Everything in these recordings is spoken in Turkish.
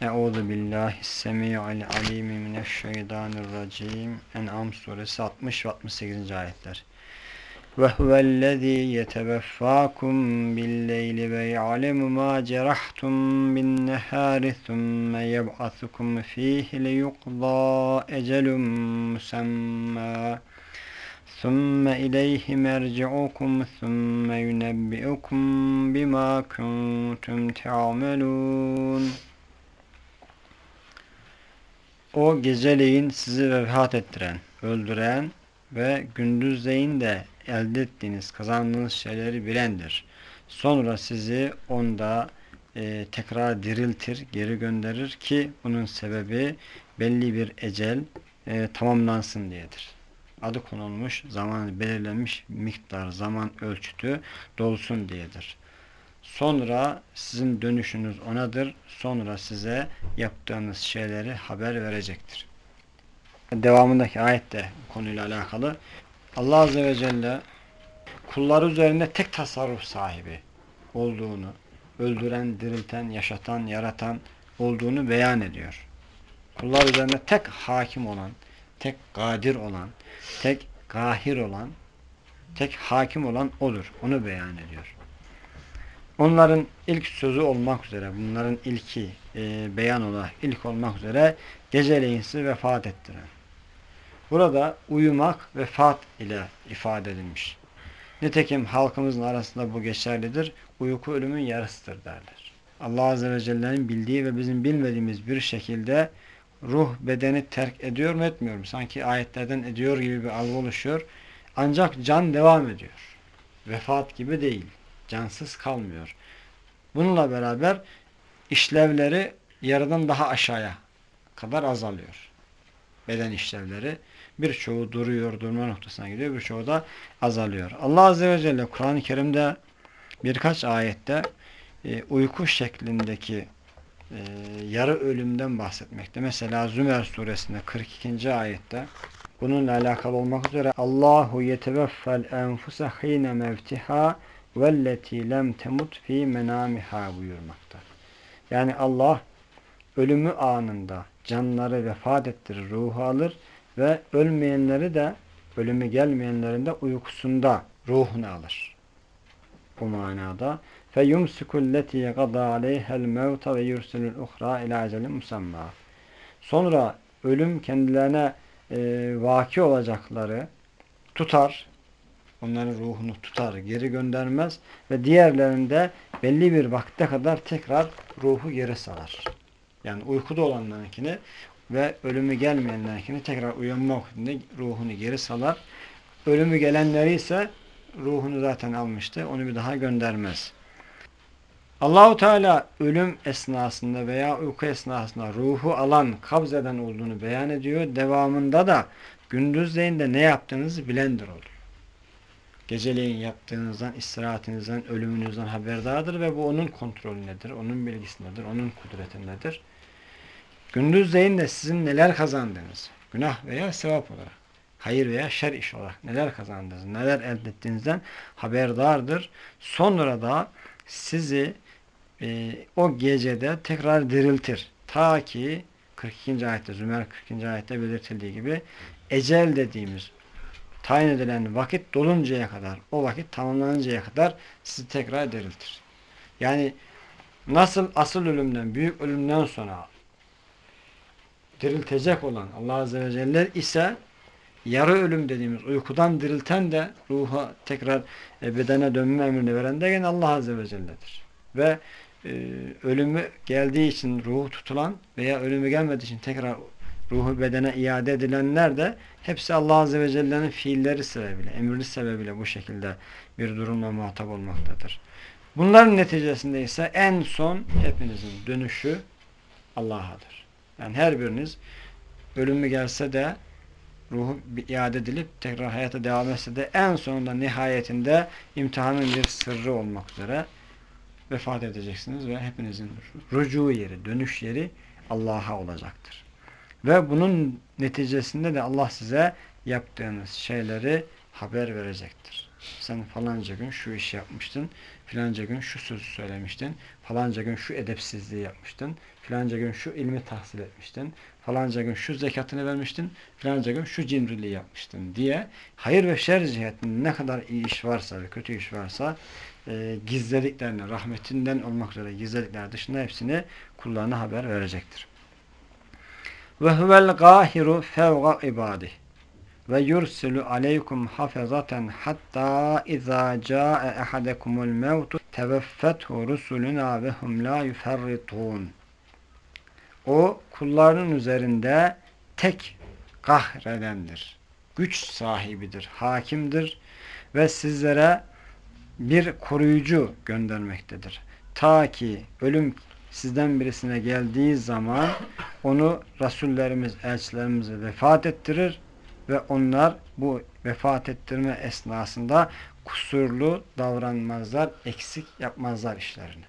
Euzu billahi semi'il alimi mineşşeytanirracim. En'am suresi 60 ve 68. ayetler. Ve huvellezî yeteveffâkum billeyli ve ya'lemu mâ cerahtum bin nehâri thumme yeb'asukum fîhi liyuqdâ ecelun musemmâ. ثُمَّ إِلَيْهِ مَرْجِعُكُمْ ثُمَّ يُنَبِّئُكُمْ بِمَا كُنْتُمْ تَعْمَلُونَ o geceleyin sizi vefat ettiren, öldüren ve gündüzleyin de elde ettiğiniz, kazandığınız şeyleri bilendir. Sonra sizi onda e, tekrar diriltir, geri gönderir ki bunun sebebi belli bir ecel e, tamamlansın diyedir adı konulmuş, zaman belirlenmiş miktar, zaman ölçütü dolsun diyedir. Sonra sizin dönüşünüz onadır. Sonra size yaptığınız şeyleri haber verecektir. Devamındaki ayette konuyla alakalı Allah Azze ve Celle kulları üzerinde tek tasarruf sahibi olduğunu, öldüren, dirilten, yaşatan, yaratan olduğunu beyan ediyor. Kullar üzerinde tek hakim olan, tek kadir olan, tek gahir olan, tek hakim olan odur. Onu beyan ediyor. Onların ilk sözü olmak üzere, bunların ilki e, beyan olarak ilk olmak üzere geceleyin vefat ettiren. Burada uyumak vefat ile ifade edilmiş. Nitekim halkımızın arasında bu geçerlidir. Uyku ölümün yarısıdır derler. Allah Azze ve Celle'nin bildiği ve bizim bilmediğimiz bir şekilde ruh bedeni terk ediyor mu etmiyor mu? Sanki ayetlerden ediyor gibi bir algı oluşuyor. Ancak can devam ediyor. Vefat gibi değil. Cansız kalmıyor. Bununla beraber işlevleri yarıdan daha aşağıya kadar azalıyor. Beden işlevleri. Birçoğu duruyor, durma noktasına gidiyor. Birçoğu da azalıyor. Allah Azze ve Celle Kur'an-ı Kerim'de birkaç ayette e, uyku şeklindeki e, yarı ölümden bahsetmekte. Mesela Zümer suresinde 42. ayette bununla alakalı olmak üzere Allahu yeteveffel enfuse hine mevtiha velleti lem temut fi menamiha buyurmakta. Yani Allah ölümü anında canları vefat ettirir, ruhu alır ve ölmeyenleri de ölümü gelmeyenlerin de uykusunda ruhunu alır. Bu manada فَيُمْسِكُ الَّتِي قَضَى عَلَيْهَا الْمَوْتَ وَيُرْسِلُ الْاُخْرَى اِلَى عَجَلٍ مُسَمَّى Sonra ölüm kendilerine e, vaki olacakları tutar, onların ruhunu tutar, geri göndermez ve diğerlerinde belli bir vakte kadar tekrar ruhu geri salar. Yani uykuda olanlarınkini ve ölümü gelmeyenlerinkini tekrar uyanma vaktinde ruhunu geri salar. Ölümü gelenleri ise ruhunu zaten almıştı. Onu bir daha göndermez. Allahu Teala ölüm esnasında veya uyku esnasında ruhu alan, kabz eden olduğunu beyan ediyor. Devamında da gündüzleyin de ne yaptığınızı bilendir oluyor. Geceleyin yaptığınızdan, istirahatinizden, ölümünüzden haberdardır ve bu onun kontrolündedir, onun bilgisindedir, onun kudretindedir. Gündüzleyin de sizin neler kazandığınız, günah veya sevap olarak, hayır veya şer iş olarak neler kazandığınız, neler elde ettiğinizden haberdardır. Sonra da sizi e, o gecede tekrar diriltir. Ta ki 42. ayette, Zümer 42. ayette belirtildiği gibi ecel dediğimiz tayin edilen vakit doluncaya kadar, o vakit tamamlanıncaya kadar sizi tekrar diriltir. Yani nasıl asıl ölümden, büyük ölümden sonra diriltecek olan Allah Azze ve Celle ise yarı ölüm dediğimiz uykudan dirilten de ruha tekrar e, bedene dönme emrini veren de gene Allah Azze ve Celle'dir. Ve e, ölümü geldiği için ruhu tutulan veya ölümü gelmediği için tekrar ruhu bedene iade edilenler de hepsi Allah Azze ve Celle'nin fiilleri sebebiyle, emri sebebiyle bu şekilde bir durumla muhatap olmaktadır. Bunların neticesinde ise en son hepinizin dönüşü Allah'adır. Yani her biriniz ölümü gelse de ruhu iade edilip tekrar hayata devam etse de en sonunda nihayetinde imtihanın bir sırrı olmak üzere vefat edeceksiniz ve hepinizin rucu yeri, dönüş yeri Allah'a olacaktır. Ve bunun neticesinde de Allah size yaptığınız şeyleri haber verecektir. Sen falanca gün şu işi yapmıştın, Filanca gün şu sözü söylemiştin. Falanca gün şu edepsizliği yapmıştın. Filanca gün şu ilmi tahsil etmiştin. Falanca gün şu zekatını vermiştin. Filanca gün şu cimriliği yapmıştın diye hayır ve şer cihetinde ne kadar iyi iş varsa ve kötü iş varsa e, gizlediklerini, rahmetinden olmak üzere gizledikler dışında hepsini kullarına haber verecektir. Ve huvel gahiru fevga ibadih ve yursilu aleykum hafezaten hatta izâ câe ehadekumul mevtu teveffethu rusuluna ve hum la yuferritun. O kulların üzerinde tek kahredendir. Güç sahibidir, hakimdir ve sizlere bir koruyucu göndermektedir. Ta ki ölüm sizden birisine geldiği zaman onu Resullerimiz, elçilerimiz vefat ettirir ve onlar bu vefat ettirme esnasında kusurlu davranmazlar, eksik yapmazlar işlerini.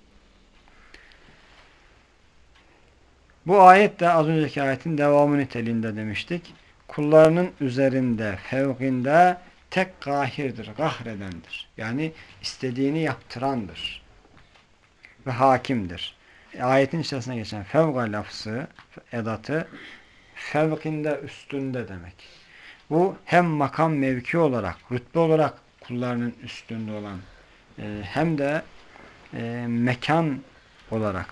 Bu ayet de az önceki ayetin devamı niteliğinde demiştik. Kullarının üzerinde, fevkinde tek kahirdir, gahredendir. Yani istediğini yaptırandır. Ve hakimdir. Ayetin içerisine geçen fevga lafzı, edatı fevkinde, üstünde demek. Bu hem makam mevki olarak, rütbe olarak kullarının üstünde olan e, hem de e, mekan olarak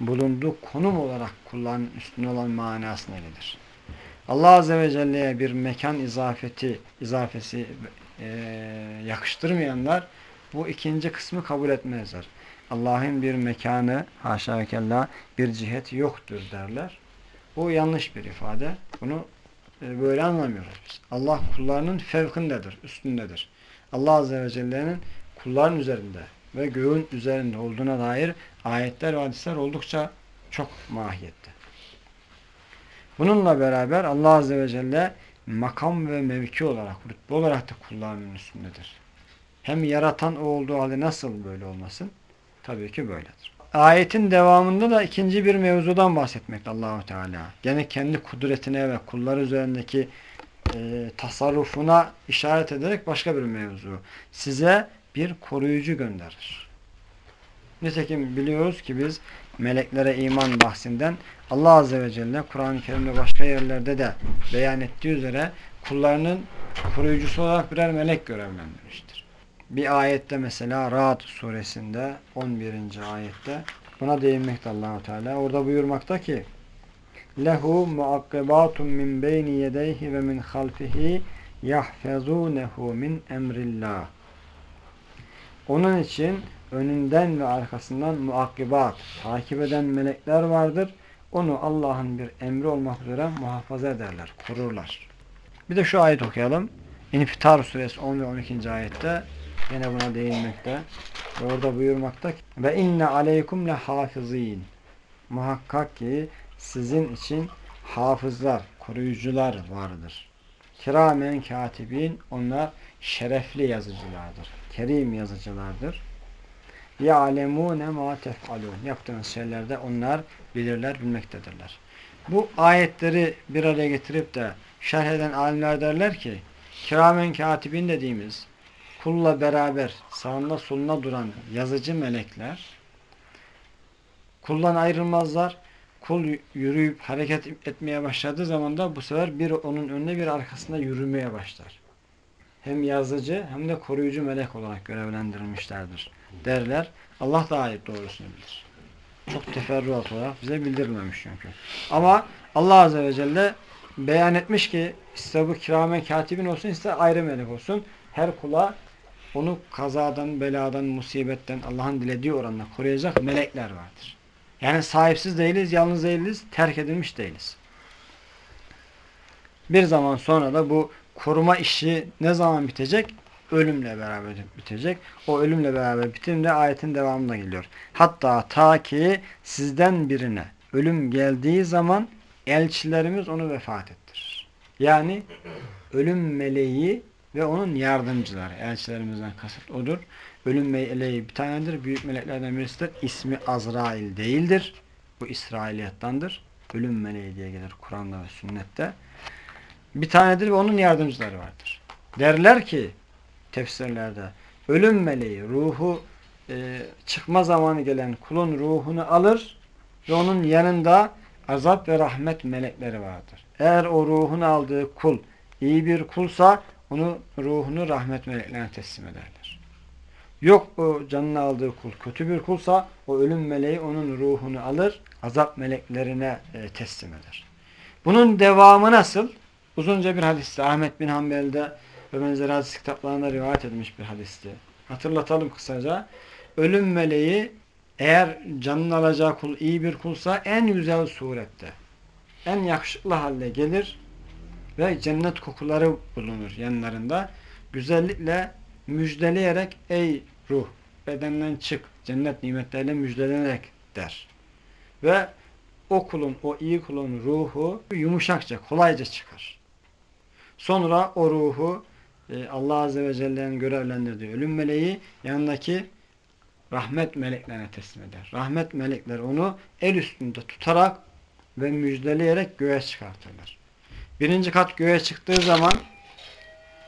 bulunduğu konum olarak kulların üstünde olan manasına gelir. Allah Azze ve Celle'ye bir mekan izafeti, izafesi e, yakıştırmayanlar bu ikinci kısmı kabul etmezler. Allah'ın bir mekanı haşa kella bir ciheti yoktur derler. Bu yanlış bir ifade. Bunu e, böyle anlamıyoruz biz. Allah kullarının fevkindedir, üstündedir. Allah Azze ve Celle'nin kulların üzerinde ve göğün üzerinde olduğuna dair ayetler ve hadisler oldukça çok mahiyette. Bununla beraber Allah Azze ve Celle makam ve mevki olarak, rütbe olarak da kullarının üstündedir. Hem yaratan o olduğu halde nasıl böyle olmasın? Tabii ki böyledir. Ayetin devamında da ikinci bir mevzudan bahsetmekte Allahu Teala. Gene kendi kudretine ve kullar üzerindeki e, tasarrufuna işaret ederek başka bir mevzu. Size bir koruyucu gönderir. Nitekim biliyoruz ki biz meleklere iman bahsinden Allah Azze ve Celle Kur'an-ı Kerim'de başka yerlerde de beyan ettiği üzere kullarının koruyucusu olarak birer melek görevlendirmiştir. Bir ayette mesela Ra'd suresinde 11. ayette buna değinmekte Allahu Teala. Orada buyurmakta ki lehu muakkibatun min beyni yedeyhi ve min halfihi yahfezunehu min emrillah. Onun için önünden ve arkasından muakkibat, takip eden melekler vardır. Onu Allah'ın bir emri olmak üzere muhafaza ederler, korurlar. Bir de şu ayet okuyalım. İnfitar suresi 10 ve 12. ayette yine buna değinmekte. Ve orada buyurmakta ki ve inne aleykum le hafizin. Muhakkak ki sizin için hafızlar, koruyucular vardır. Kiramen katibin onlar şerefli yazıcılardır. Kerim yazıcılardır. يَعْلَمُونَ مَا تَفْعَلُونَ Yaptığınız şeylerde onlar bilirler, bilmektedirler. Bu ayetleri bir araya getirip de şerh eden alimler derler ki kiramen katibin dediğimiz kulla beraber sağında soluna duran yazıcı melekler kuldan ayrılmazlar. Kul yürüyüp hareket etmeye başladığı zaman da bu sefer bir onun önüne bir arkasında yürümeye başlar. Hem yazıcı hem de koruyucu melek olarak görevlendirilmişlerdir derler. Allah da ayet doğrusunu bilir. Çok teferruat olarak bize bildirilmemiş çünkü. Ama Allah Azze ve Celle beyan etmiş ki ister bu kiramen katibin olsun ister ayrı melek olsun her kula onu kazadan, beladan, musibetten Allah'ın dilediği oranla koruyacak melekler vardır. Yani sahipsiz değiliz, yalnız değiliz, terk edilmiş değiliz. Bir zaman sonra da bu koruma işi ne zaman bitecek? Ölümle beraber bitecek. O ölümle beraber bitimde ayetin devamında geliyor. Hatta ta ki sizden birine ölüm geldiği zaman elçilerimiz onu vefat ettirir. Yani ölüm meleği ve onun yardımcıları. Elçilerimizden kasıt odur. Ölüm meleği bir tanedir. Büyük meleklerden birisidir. İsmi Azrail değildir. Bu İsrailiyattandır. Ölüm meleği diye gelir Kur'an'da ve sünnette. Bir tanedir ve onun yardımcıları vardır. Derler ki tefsirlerde ölüm meleği ruhu e, çıkma zamanı gelen kulun ruhunu alır ve onun yanında azap ve rahmet melekleri vardır. Eğer o ruhunu aldığı kul iyi bir kulsa onu ruhunu rahmet meleklerine teslim ederler. Yok o canını aldığı kul kötü bir kulsa o ölüm meleği onun ruhunu alır azap meleklerine e, teslim eder. Bunun devamı nasıl? Uzunca bir hadiste Ahmet bin Hanbel'de ve benzeri hadis kitaplarında rivayet edilmiş bir hadisti. Hatırlatalım kısaca. Ölüm meleği eğer canını alacağı kul iyi bir kulsa en güzel surette, en yakışıklı halde gelir ve cennet kokuları bulunur yanlarında. Güzellikle müjdeleyerek ey ruh bedenden çık cennet nimetleriyle müjdelenerek der. Ve o kulun, o iyi kulun ruhu yumuşakça, kolayca çıkar. Sonra o ruhu e, Allah Azze ve Celle'nin görevlendirdiği ölüm meleği yanındaki rahmet meleklerine teslim eder. Rahmet melekler onu el üstünde tutarak ve müjdeleyerek göğe çıkartırlar. Birinci kat göğe çıktığı zaman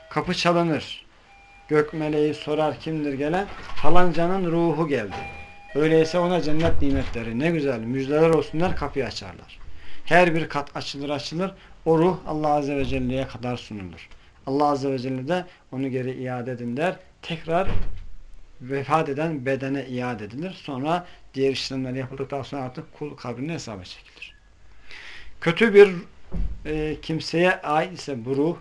kapı çalınır. Gök meleği sorar kimdir gelen? Falancanın ruhu geldi. Öyleyse ona cennet nimetleri ne güzel müjdeler olsunlar kapıyı açarlar. Her bir kat açılır açılır o ruh Allah Azze ve Celle'ye kadar sunulur. Allah Azze ve Celle de onu geri iade edin der. Tekrar vefat eden bedene iade edilir. Sonra diğer işlemler yapıldıktan sonra artık kul kabrine hesaba çekilir. Kötü bir e, kimseye ait ise bu ruh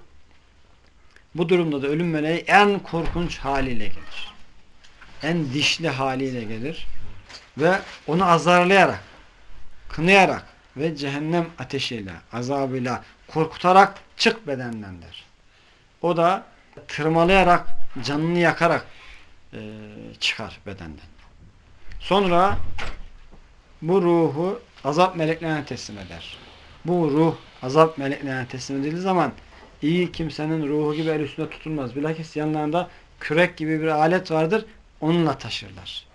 bu durumda da ölüm meleği en korkunç haliyle gelir. En dişli haliyle gelir ve onu azarlayarak, kınayarak ve cehennem ateşiyle, azabıyla korkutarak çık bedenden der. O da tırmalayarak, canını yakarak e, çıkar bedenden. Sonra bu ruhu azap meleklerine teslim eder. Bu ruh azap meleklerine teslim edildiği zaman iyi kimsenin ruhu gibi el üstünde tutulmaz. Bilakis yanlarında kürek gibi bir alet vardır. Onunla taşırlar.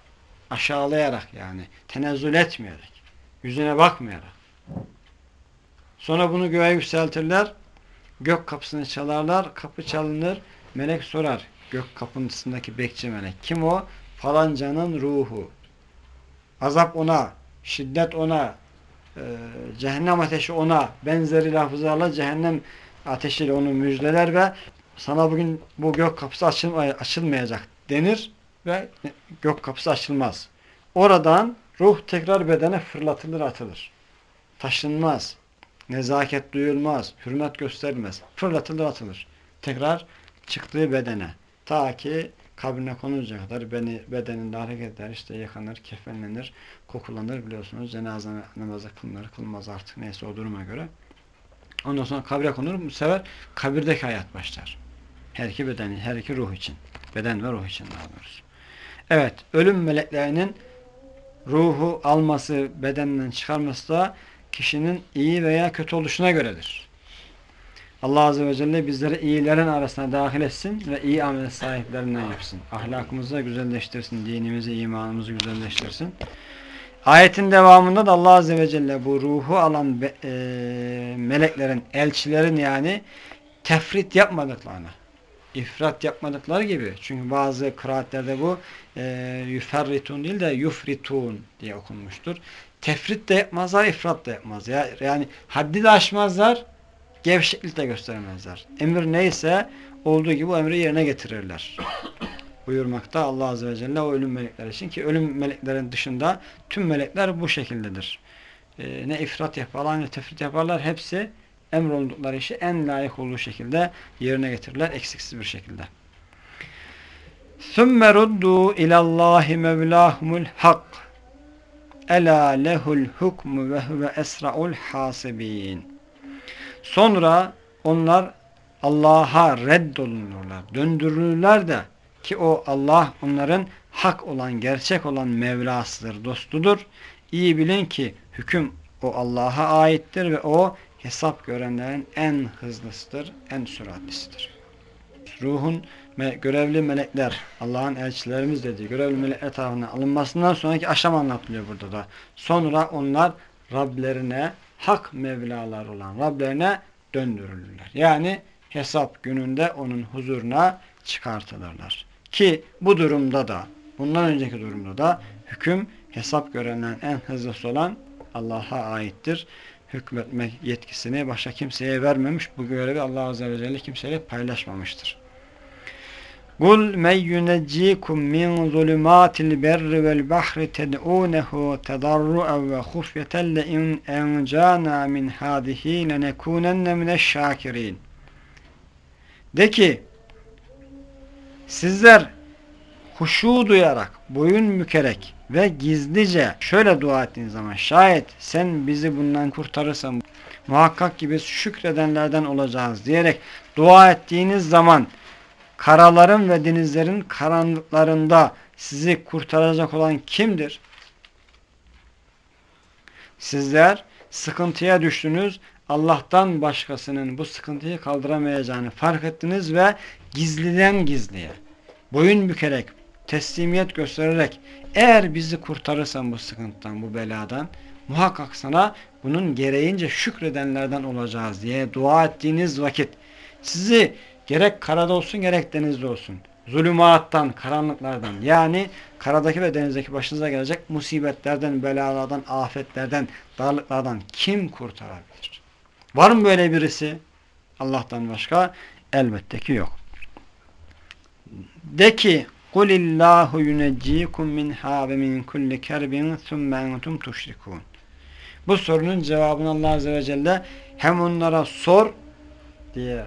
Aşağılayarak yani. Tenezzül etmeyerek. Yüzüne bakmayarak. Sonra bunu göğe yükseltirler. Gök kapısını çalarlar. Kapı çalınır. Melek sorar. Gök kapısındaki bekçi melek. Kim o? Falancanın ruhu. Azap ona. Şiddet ona. E, cehennem ateşi ona. Benzeri lafızlarla cehennem ateşiyle onu müjdeler ve sana bugün bu gök kapısı açılmayacak denir ve gök kapısı açılmaz. Oradan ruh tekrar bedene fırlatılır atılır. Taşınmaz. Nezaket duyulmaz. Hürmet gösterilmez. Fırlatılır atılır. Tekrar çıktığı bedene. Ta ki kabrine konunca kadar beni, bedeninde hareket eder. işte yıkanır, kefenlenir, kokulanır biliyorsunuz. Cenaze namazı kılınır, kılmaz artık neyse o duruma göre. Ondan sonra kabre konur. Bu sefer kabirdeki hayat başlar. Her iki beden, her iki ruh için. Beden ve ruh için daha doğrusu. Evet, ölüm meleklerinin ruhu alması, bedenden çıkarması da kişinin iyi veya kötü oluşuna göredir. Allah Azze ve Celle bizleri iyilerin arasına dahil etsin ve iyi amel sahiplerinden yapsın. Ahlakımızı güzelleştirsin, dinimizi, imanımızı güzelleştirsin. Ayetin devamında da Allah Azze ve Celle bu ruhu alan e, meleklerin, elçilerin yani tefrit yapmadıklarını, ifrat yapmadıkları gibi. Çünkü bazı kıraatlerde bu e, yuferritun değil de yufritun diye okunmuştur. Tefrit de yapmazlar, ifrat da yapmazlar. Yani haddi de aşmazlar, gevşeklik de göstermezler. Emir neyse olduğu gibi o emri yerine getirirler buyurmakta Allah Azze ve Celle o ölüm melekleri için ki ölüm meleklerin dışında tüm melekler bu şekildedir. Ee, ne ifrat yaparlar ne tefrit yaparlar hepsi emrolundukları işi en layık olduğu şekilde yerine getirirler eksiksiz bir şekilde. ثُمَّ رُدُّوا اِلَى اللّٰهِ مَوْلَاهُمُ الْحَقِّ اَلَا لَهُ الْحُكْمُ وَهُوَ اَسْرَعُ الْحَاسِب۪ينَ Sonra onlar Allah'a reddolunurlar, döndürülürler de ki o Allah onların hak olan, gerçek olan Mevlasıdır, dostudur. İyi bilin ki hüküm o Allah'a aittir ve o hesap görenlerin en hızlısıdır, en süratlisidir. Ruhun görevli melekler, Allah'ın elçilerimiz dediği görevli melekler tarafından alınmasından sonraki aşama anlatılıyor burada da. Sonra onlar Rablerine, hak Mevlalar olan Rablerine döndürülürler. Yani hesap gününde onun huzuruna çıkartılırlar. Ki bu durumda da Bundan önceki durumda da hüküm hesap görenlerin en hızlısı olan Allah'a aittir. Hükmetmek yetkisini başka kimseye vermemiş. Bu görevi Allah Azze ve Celle kimseyle paylaşmamıştır. Kul men yuneccikum min zulumatil berri vel bahri ted'unehu tedarru'en ve hufyeten le in encana min hadihi lenekunenne mineşşakirin. De ki sizler huşu duyarak, boyun bükerek ve gizlice şöyle dua ettiğiniz zaman şayet sen bizi bundan kurtarırsan muhakkak ki biz şükredenlerden olacağız diyerek dua ettiğiniz zaman karaların ve denizlerin karanlıklarında sizi kurtaracak olan kimdir? Sizler sıkıntıya düştünüz. Allah'tan başkasının bu sıkıntıyı kaldıramayacağını fark ettiniz ve gizliden gizliye, boyun bükerek, teslimiyet göstererek eğer bizi kurtarırsan bu sıkıntıdan, bu beladan muhakkak sana bunun gereğince şükredenlerden olacağız diye dua ettiğiniz vakit sizi gerek karada olsun gerek denizde olsun zulümattan, karanlıklardan yani karadaki ve denizdeki başınıza gelecek musibetlerden, belalardan, afetlerden, darlıklardan kim kurtarabilir? Var mı böyle birisi? Allah'tan başka? Elbette ki yok. De ki قُلِ اللّٰهُ يُنَجِّيكُمْ مِنْهَا وَمِنْ كُلِّ كَرْبٍ ثُمَّ اَنْتُمْ تُشْرِكُونَ Bu sorunun cevabını Allah Azze ve Celle hem onlara sor diye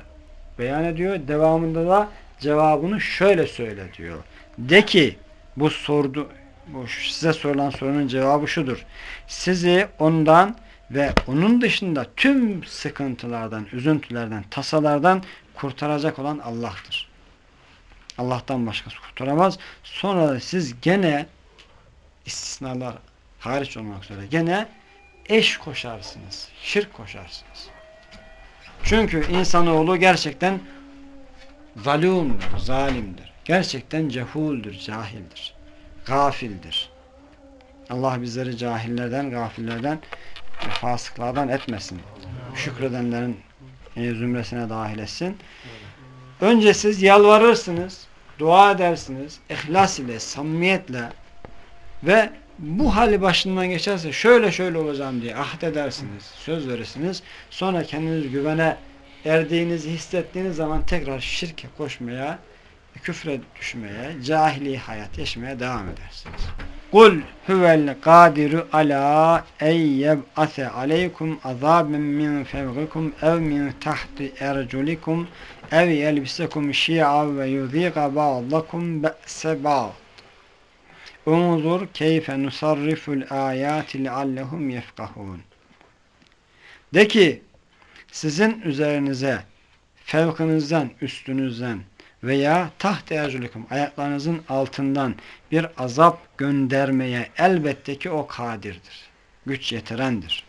beyan ediyor. Devamında da cevabını şöyle söyle diyor. De ki bu sordu bu size sorulan sorunun cevabı şudur. Sizi ondan ve onun dışında tüm sıkıntılardan, üzüntülerden, tasalardan kurtaracak olan Allah'tır. Allah'tan başkası kurtaramaz. Sonra siz gene istisnalar hariç olmak üzere gene eş koşarsınız. Şirk koşarsınız. Çünkü insanoğlu gerçekten zalumdur, zalimdir. Gerçekten cehuldür, cahildir. Gafildir. Allah bizleri cahillerden, gafillerden, fasıklardan etmesin. Şükredenlerin zümresine dahil etsin. Önce siz yalvarırsınız, dua edersiniz, ihlas ile, samimiyetle ve bu hali başından geçerse şöyle şöyle olacağım diye ahd edersiniz, söz verirsiniz. Sonra kendiniz güvene erdiğinizi hissettiğiniz zaman tekrar şirke koşmaya, küfre düşmeye, cahili hayat yaşamaya devam edersiniz. Kul huvel kadiru ala ey yeb'ase aleykum azaben min fevgikum ev min tahti erculikum ev yelbisekum şi'a ve yuziqa ba'dakum be'se ba'd. Unzur keyfe nusarriful ayati leallehum yefkahun. De ki sizin üzerinize fevkinizden, üstünüzden veya taht erculikum ayaklarınızın altından bir azap göndermeye elbette ki o kadirdir. Güç yetirendir.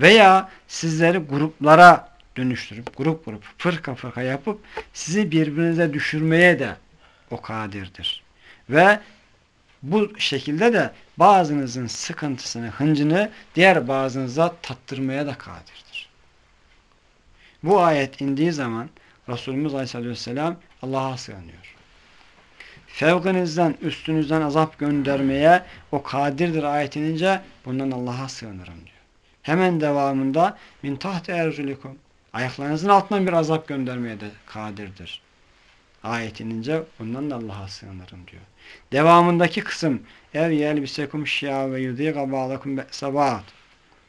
Veya sizleri gruplara dönüştürüp, grup grup, fırka fırka yapıp sizi birbirinize düşürmeye de o kadirdir. Ve bu şekilde de bazınızın sıkıntısını, hıncını diğer bazınıza tattırmaya da kadirdir. Bu ayet indiği zaman Resulümüz Aleyhisselatü Vesselam Allah'a sığınıyor. Fevkinizden, üstünüzden azap göndermeye o kadirdir ayet inince bundan Allah'a sığınırım diyor. Hemen devamında min tahti erzulikum ayaklarınızın altından bir azap göndermeye de kadirdir. Ayet inince bundan da Allah'a sığınırım diyor. Devamındaki kısım ev yelbisekum şia ve yudiga ba'lakum be'sabat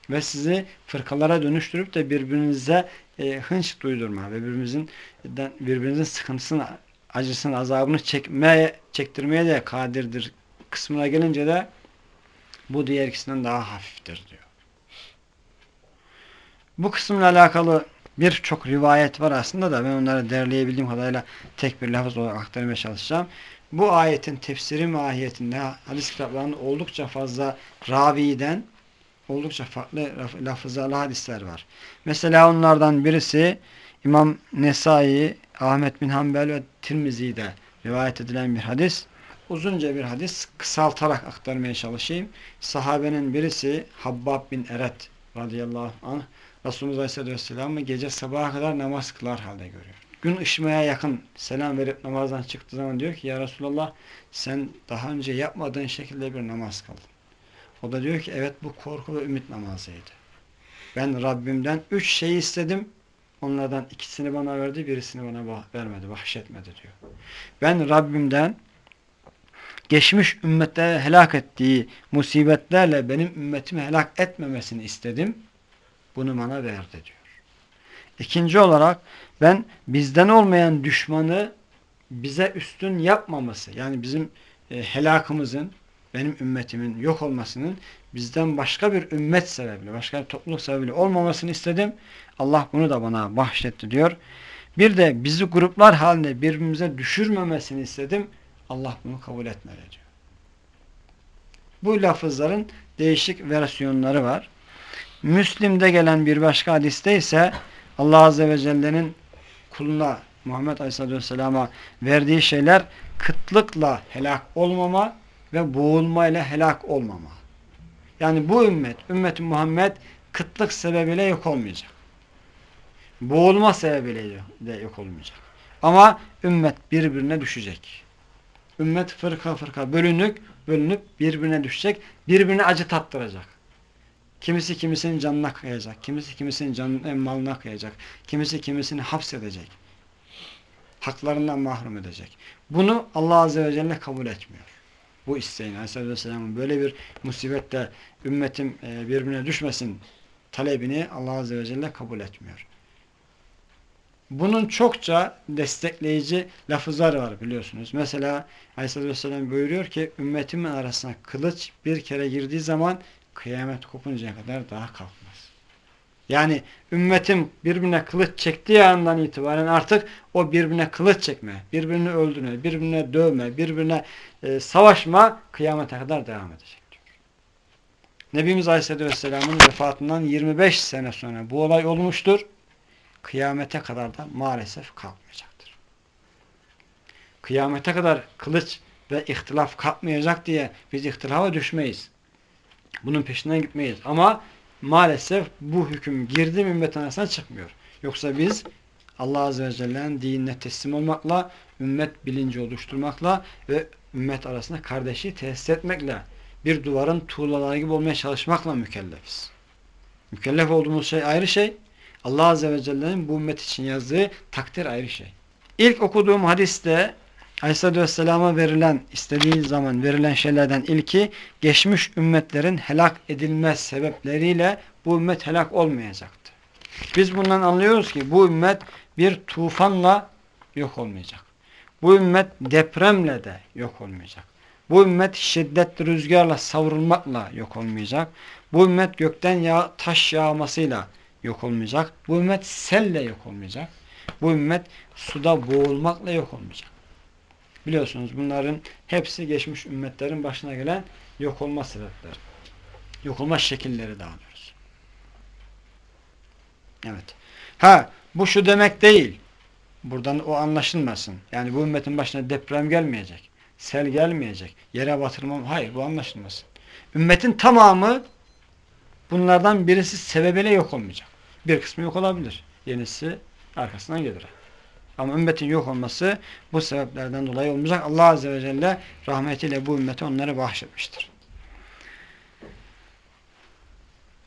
ve sizi fırkalara dönüştürüp de birbirinize e, hınç duydurma ve birbirinizin birbirinizin sıkıntısını, acısını, azabını çekmeye, çektirmeye de kadirdir kısmına gelince de bu diğer ikisinden daha hafiftir diyor. Bu kısımla alakalı birçok rivayet var aslında da ben onları derleyebildiğim kadarıyla tek bir lafız olarak aktarmaya çalışacağım. Bu ayetin tefsiri mahiyetinde hadis kitaplarında oldukça fazla raviden oldukça farklı lafızalı hadisler var. Mesela onlardan birisi İmam Nesai, Ahmet bin Hanbel ve Tirmizi'de rivayet edilen bir hadis. Uzunca bir hadis kısaltarak aktarmaya çalışayım. Sahabenin birisi Habbab bin Eret radıyallahu anh Resulullah Aleyhisselatü Vesselam'ı gece sabaha kadar namaz kılar halde görüyor. Gün ışımaya yakın selam verip namazdan çıktığı zaman diyor ki ya Resulallah sen daha önce yapmadığın şekilde bir namaz kıldın. O da diyor ki evet bu korku ve ümit namazıydı. Ben Rabbimden üç şey istedim. Onlardan ikisini bana verdi, birisini bana vermedi, bahşetmedi diyor. Ben Rabbimden geçmiş ümmetleri helak ettiği musibetlerle benim ümmetimi helak etmemesini istedim. Bunu bana verdi diyor. İkinci olarak ben bizden olmayan düşmanı bize üstün yapmaması yani bizim e, helakımızın benim ümmetimin yok olmasının bizden başka bir ümmet sebebiyle, başka bir topluluk sebebiyle olmamasını istedim. Allah bunu da bana bahşetti diyor. Bir de bizi gruplar halinde birbirimize düşürmemesini istedim. Allah bunu kabul etmedi diyor. Bu lafızların değişik versiyonları var. Müslim'de gelen bir başka hadiste ise Allah Azze ve Celle'nin kuluna Muhammed Aleyhisselatü Vesselam'a verdiği şeyler kıtlıkla helak olmama ve boğulmayla helak olmama. Yani bu ümmet, ümmeti Muhammed kıtlık sebebiyle yok olmayacak. Boğulma sebebiyle de yok olmayacak. Ama ümmet birbirine düşecek. Ümmet fırka fırka bölünük, bölünüp birbirine düşecek, birbirine acı tattıracak. Kimisi kimisinin canına kıyacak, kimisi kimisinin canına, malına kıyacak, kimisi kimisini hapsedecek. Haklarından mahrum edecek. Bunu Allah Azze ve Celle kabul etmiyor. Bu isteğin Aleyhisselatü Vesselam'ın böyle bir musibette ümmetim e, birbirine düşmesin talebini Allah Azze ve Celle kabul etmiyor. Bunun çokça destekleyici lafızlar var biliyorsunuz. Mesela Aleyhisselatü Vesselam buyuruyor ki ümmetimin arasına kılıç bir kere girdiği zaman kıyamet kopuncaya kadar daha kalkmaz. Yani ümmetim birbirine kılıç çektiği andan itibaren artık o birbirine kılıç çekme, birbirini öldürme, birbirine dövme, birbirine e, savaşma kıyamete kadar devam edecek diyor. Nebimiz Aleyhisselatü Vesselam'ın vefatından 25 sene sonra bu olay olmuştur. Kıyamete kadar da maalesef kalkmayacaktır. Kıyamete kadar kılıç ve ihtilaf kalkmayacak diye biz ihtilafa düşmeyiz. Bunun peşinden gitmeyiz. Ama maalesef bu hüküm girdi ümmet arasına çıkmıyor. Yoksa biz Allah Azze ve Celle'nin dinine teslim olmakla, ümmet bilinci oluşturmakla ve ümmet arasında kardeşi tesis etmekle, bir duvarın tuğlaları gibi olmaya çalışmakla mükellefiz. Mükellef olduğumuz şey ayrı şey. Allah Azze ve Celle'nin bu ümmet için yazdığı takdir ayrı şey. İlk okuduğum hadiste Aleyhisselatü Vesselam'a verilen, istediği zaman verilen şeylerden ilki geçmiş ümmetlerin helak edilmez sebepleriyle bu ümmet helak olmayacaktı. Biz bundan anlıyoruz ki bu ümmet bir tufanla yok olmayacak. Bu ümmet depremle de yok olmayacak. Bu ümmet şiddetli rüzgarla savrulmakla yok olmayacak. Bu ümmet gökten yağ, taş yağmasıyla yok olmayacak. Bu ümmet selle yok olmayacak. Bu ümmet suda boğulmakla yok olmayacak. Biliyorsunuz bunların hepsi geçmiş ümmetlerin başına gelen yok olma sebepleri. Yok olma şekilleri daha doğrusu. Evet. Ha bu şu demek değil. Buradan o anlaşılmasın. Yani bu ümmetin başına deprem gelmeyecek. Sel gelmeyecek. Yere batırmam. Hayır bu anlaşılmasın. Ümmetin tamamı bunlardan birisi sebebiyle yok olmayacak. Bir kısmı yok olabilir. Yenisi arkasından gelir. Ama ümmetin yok olması bu sebeplerden dolayı olmayacak. Allah Azze ve Celle rahmetiyle bu ümmeti onları bahşetmiştir.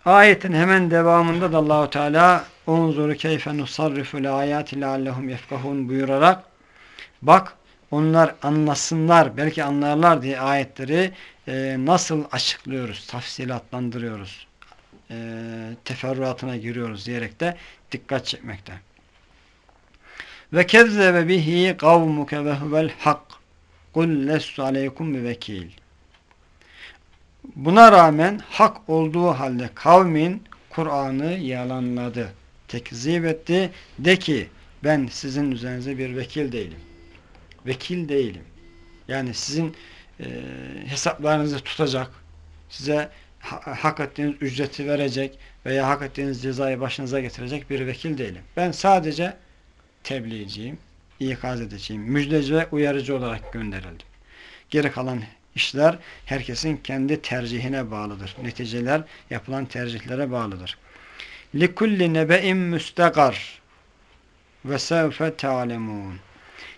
Ayetin hemen devamında da Allahu Teala "Unzuru keyfe nusarrifu ayati leallehum yefkahun" buyurarak bak onlar anlasınlar, belki anlarlar diye ayetleri e, nasıl açıklıyoruz, tafsilatlandırıyoruz, e, teferruatına giriyoruz diyerek de dikkat çekmekte. Ve kezzebe bihi kavmuke ve huvel hak. Kul lestu aleykum bi vekil. Buna rağmen hak olduğu halde kavmin Kur'an'ı yalanladı. Tekzip etti. De ki ben sizin üzerinize bir vekil değilim. Vekil değilim. Yani sizin e, hesaplarınızı tutacak, size hak ettiğiniz ücreti verecek veya hak ettiğiniz cezayı başınıza getirecek bir vekil değilim. Ben sadece tebliğciyim, ikaz edeceğim, müjdeci ve uyarıcı olarak gönderildim. Geri kalan işler herkesin kendi tercihine bağlıdır. Neticeler yapılan tercihlere bağlıdır. لِكُلِّ نَبَئِمْ müstakar ve sevfe ta'lemun.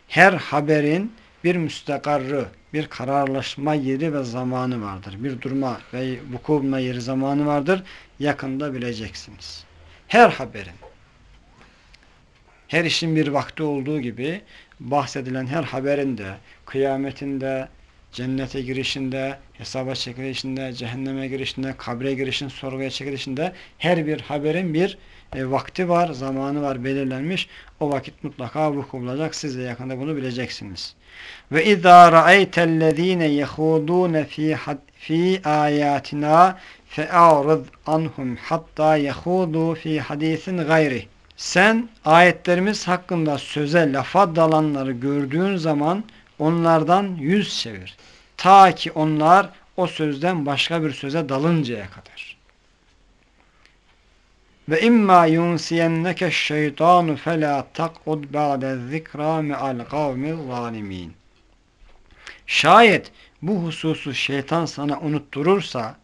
Her haberin bir müstakarrı, bir kararlaşma yeri ve zamanı vardır. Bir durma ve vuku bulma yeri zamanı vardır. Yakında bileceksiniz. Her haberin. Her işin bir vakti olduğu gibi bahsedilen her haberin de kıyametinde, cennete girişinde, hesaba çekilişinde, cehenneme girişinde, kabre girişin, sorguya çekilişinde her bir haberin bir e, vakti var, zamanı var belirlenmiş. O vakit mutlaka vuku bulacak. Siz de yakında bunu bileceksiniz. Ve izâ ra'eytellezîne yehûdûne fî, âyâtinâ fe'ârid anhum hattâ yehûdû fî hadîsin gayri. Sen ayetlerimiz hakkında söze lafa dalanları gördüğün zaman onlardan yüz çevir. Ta ki onlar o sözden başka bir söze dalıncaya kadar. Ve imma yunsiyenneke şeytanu fela takud ba'de zikra me'al kavmi zalimin. Şayet bu hususu şeytan sana unutturursa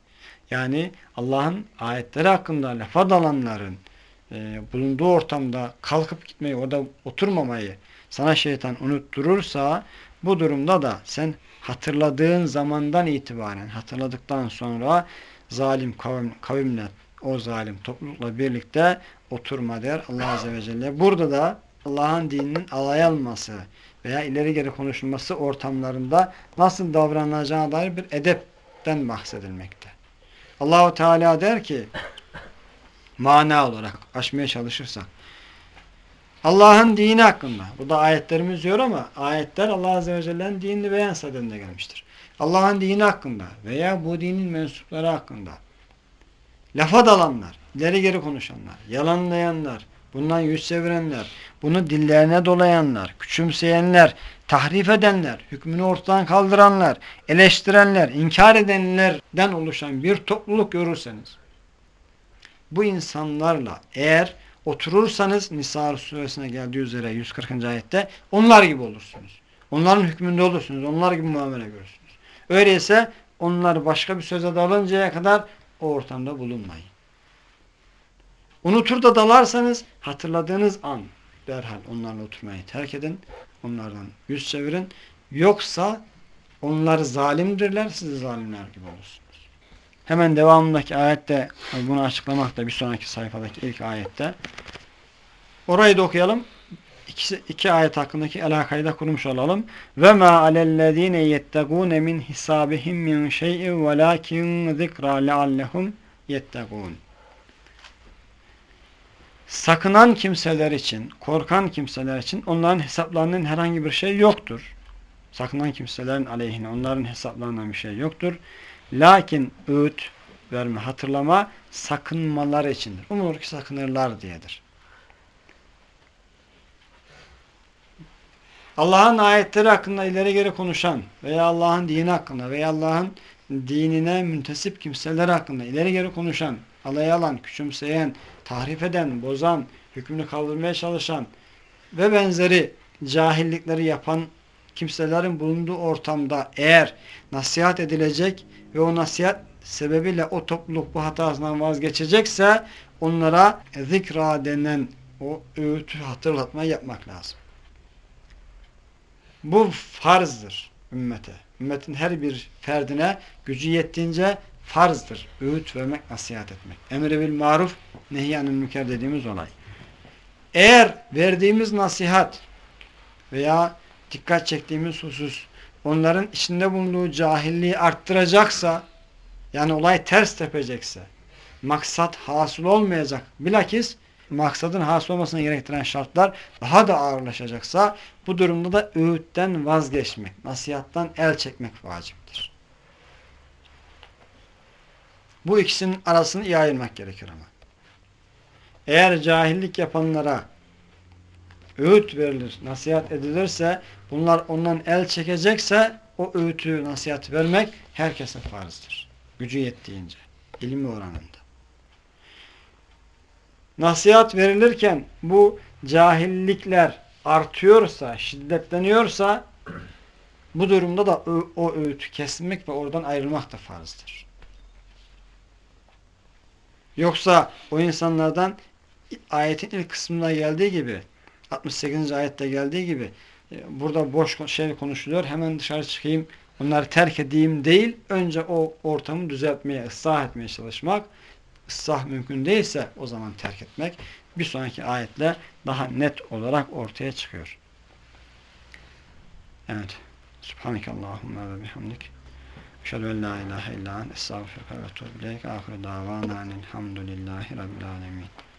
yani Allah'ın ayetleri hakkında lafa dalanların e, bulunduğu ortamda kalkıp gitmeyi, orada oturmamayı sana şeytan unutturursa bu durumda da sen hatırladığın zamandan itibaren hatırladıktan sonra zalim kavim, kavimle o zalim toplulukla birlikte oturma der Allah Azze ve Celle. Burada da Allah'ın dininin alay alması veya ileri geri konuşulması ortamlarında nasıl davranacağına dair bir edepten bahsedilmekte. Allahu Teala der ki mana olarak açmaya çalışırsak Allah'ın dini hakkında. Burada ayetlerimiz diyor ama ayetler Allah Azze ve Celle'nin dinini beyan sadedinde gelmiştir. Allah'ın dini hakkında veya bu dinin mensupları hakkında lafa dalanlar, ileri geri konuşanlar, yalanlayanlar, bundan yüz çevirenler, bunu dillerine dolayanlar, küçümseyenler, tahrif edenler, hükmünü ortadan kaldıranlar, eleştirenler, inkar edenlerden oluşan bir topluluk görürseniz, bu insanlarla eğer oturursanız Nisa suresine geldiği üzere 140. ayette onlar gibi olursunuz. Onların hükmünde olursunuz. Onlar gibi muamele görürsünüz. Öyleyse onlar başka bir söze dalıncaya kadar o ortamda bulunmayın. Unutur da dalarsanız hatırladığınız an derhal onlarla oturmayı terk edin. Onlardan yüz çevirin. Yoksa onlar zalimdirler, siz zalimler gibi olursunuz. Hemen devamındaki ayette bunu açıklamakta bir sonraki sayfadaki ilk ayette. Orayı da okuyalım. İki, ayet hakkındaki alakayı da kurmuş olalım. Ve ma alellezine yettegûne min hisabihim min şey'in velakin zikra leallehum yettegûn. Sakınan kimseler için, korkan kimseler için onların hesaplarının herhangi bir şey yoktur. Sakınan kimselerin aleyhine onların hesaplarından bir şey yoktur. Lakin öğüt verme, hatırlama sakınmalar içindir. Umulur ki sakınırlar diyedir. Allah'ın ayetleri hakkında ileri geri konuşan veya Allah'ın dini hakkında veya Allah'ın dinine müntesip kimseler hakkında ileri geri konuşan, alay alan, küçümseyen, tahrif eden, bozan, hükmünü kaldırmaya çalışan ve benzeri cahillikleri yapan kimselerin bulunduğu ortamda eğer nasihat edilecek ve o nasihat sebebiyle o topluluk bu hatasından vazgeçecekse onlara zikra denen o öğütü hatırlatma yapmak lazım. Bu farzdır ümmete. Ümmetin her bir ferdine gücü yettiğince farzdır. Öğüt vermek, nasihat etmek. Emre bil maruf, nehyanın müker dediğimiz olay. Eğer verdiğimiz nasihat veya dikkat çektiğimiz husus onların içinde bulunduğu cahilliği arttıracaksa yani olay ters tepecekse maksat hasıl olmayacak bilakis maksadın hasıl olmasını gerektiren şartlar daha da ağırlaşacaksa bu durumda da öğütten vazgeçmek, nasihattan el çekmek vaciptir. Bu ikisinin arasını iyi ayırmak gerekir ama. Eğer cahillik yapanlara öğüt verilir, nasihat edilirse, bunlar ondan el çekecekse o öğütü, nasihat vermek herkese farzdır. Gücü yettiğince, ilmi oranında. Nasihat verilirken bu cahillikler artıyorsa, şiddetleniyorsa bu durumda da o öğütü kesmek ve oradan ayrılmak da farzdır. Yoksa o insanlardan ayetin ilk kısmında geldiği gibi 68. ayette geldiği gibi e, burada boş şey konuşuluyor. Hemen dışarı çıkayım, onları terk edeyim değil. Önce o ortamı düzeltmeye, ıslah etmeye çalışmak. Islah mümkün değilse o zaman terk etmek. Bir sonraki ayetle daha net olarak ortaya çıkıyor. Evet. Subhanakallahumma ve bihamdik. Eşhedü en la ilahe illa en estağfirüke ve etûbü ileyk. Ahire davana enelhamdülillahi rabbil alemin.